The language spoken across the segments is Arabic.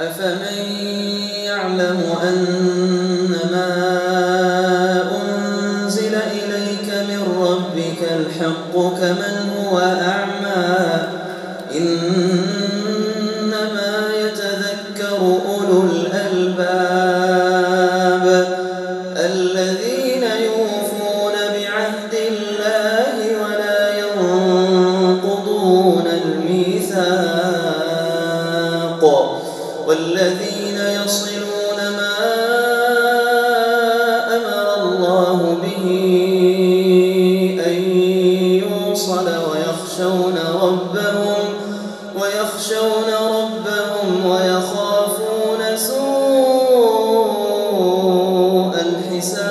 أفمن يعلم أن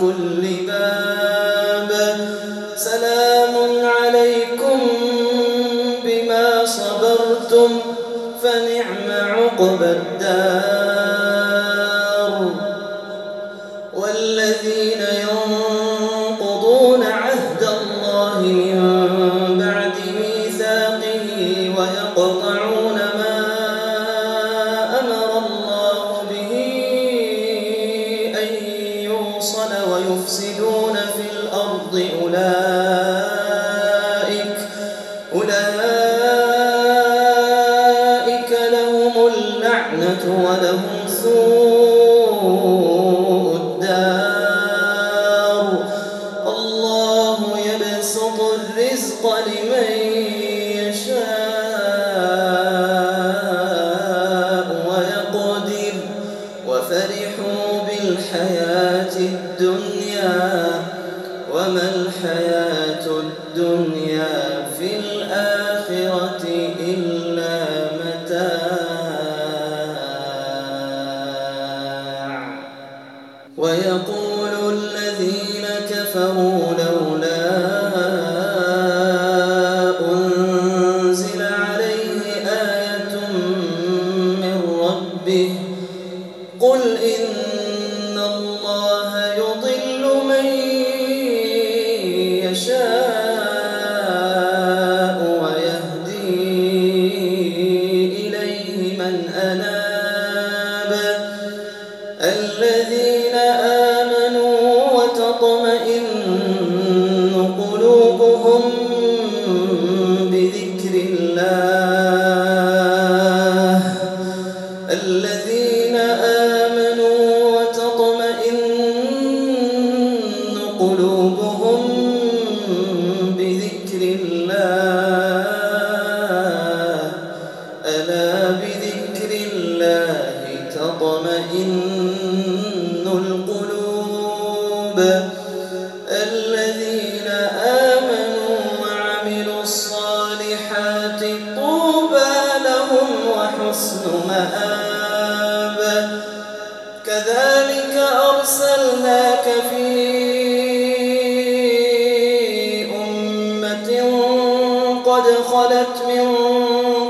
كل باب سلام عليكم بما صبرتم فنعم اللعنة ولهم سوء الدار. الله يبسط الرزق لمن يشاء ويقدر. وفرحوا بالحياة الدنيا. وما الحياة الدنيا كفروا لولا أنزل عليه آية من ربه. قل إن الله قد خلت من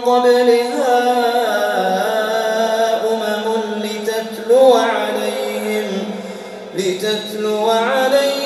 قبلها أمم لتتلو عليهم لتتلو عليهم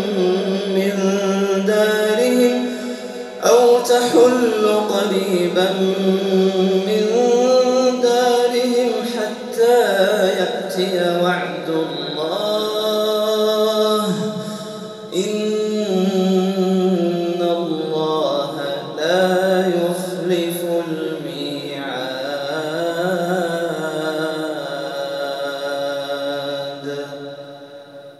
تحل قريبا من دارهم حتى يأتي وعد الله. إن